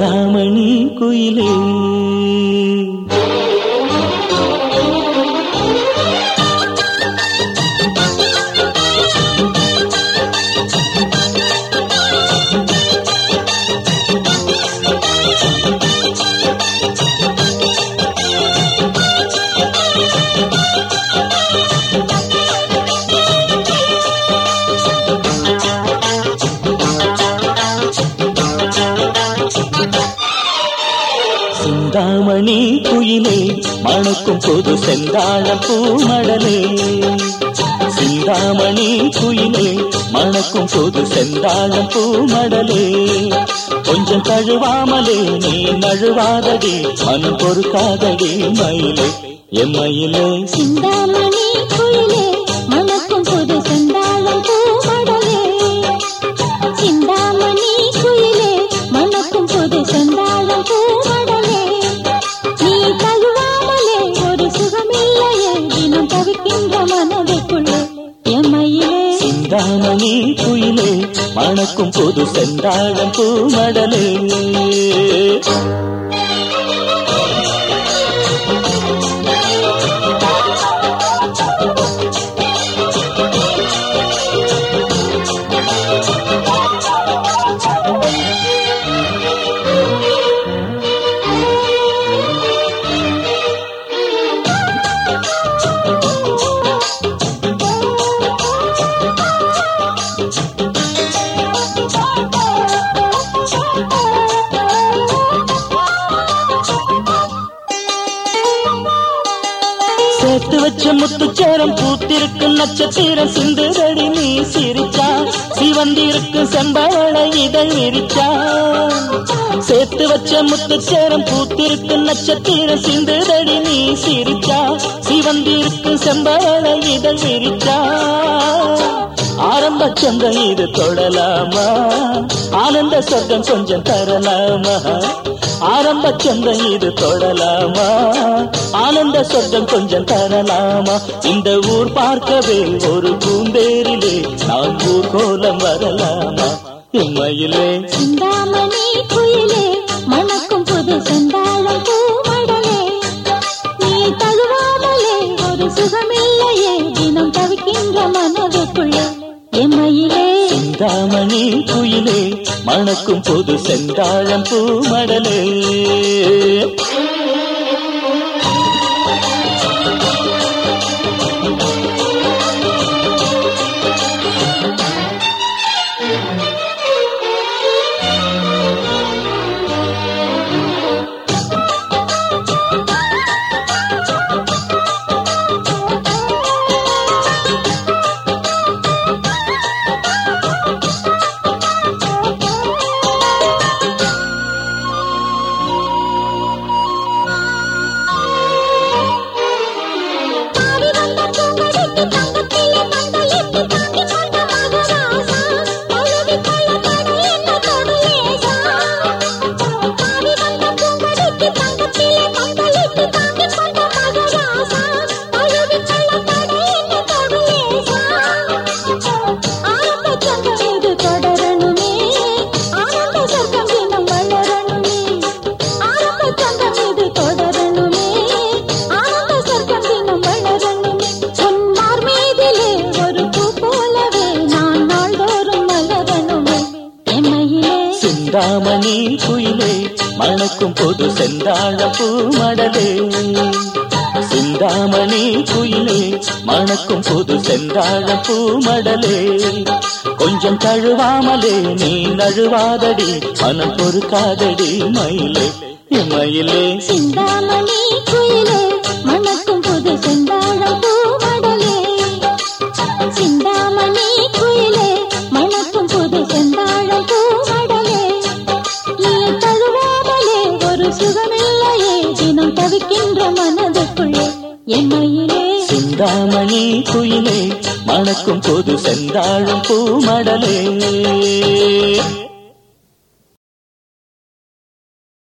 சிந்தாமணி குயிலே சிந்தாமணி குயிலே மணக்கும் பொது செந்தாழ பூமடலே. சிந்தாமணி குயிலே மணக்கும் பொது செந்தாழ பூமடலே. கொஞ்சம் தழுவாமலே நீ நழுவாதடி மனம் பொறுக்காதடி மயிலே என் மயிலே. சிந்தாமணி மணக்கும் புது செந்தாழ பூமடலே முத்து வச்ச முத்துச்சேரம் பூத்திருக்கும் நட்சத்திரம் சிந்துதடி நீ சிரிச்சா. சிவந்திருக்கும் செம்பவளை இதை விரிச்சா. சேர்த்து வச்ச முத்து சேரம் பூத்திருக்கும் நட்சத்திரம் சிந்துதடி நீ சிரிச்சா. சிவந்திருக்கும் செம்பவளை இதை விரிச்சா. ஆரம்ப சந்திரன் இது தொடலாமா? ஆனந்த சொர்க்கம் கொஞ்சம் தரலாமா? ஆரம்ப சந்திரன் இது தொடலாமா? ஆனந்த சொர்க்கம் கொஞ்சம் தரலாமா? இந்த ஊர் பார்க்கவே ஒரு பூந்தேரிலே நான் ஊர் கோலம் வரலாமா? உண்மையிலே சிந்தாமணி குயிலே மணக்கும் பொது செந்தாழம் பூமடலே மணக்கும் பொது செந்தாழ பூமடலே சிந்தாமணி குயிலே மணக்கும் பொது செந்தாழ பூமடலே கொஞ்சம் தழுவாமலே நீ நழுவாதடி மனம் பொறுக்காதடி மயிலே மயிலே. சிந்தாமணி குயிலே சிந்தாமணி குயிலே மணக்கும் பொது செந்தாழும் பூமடலே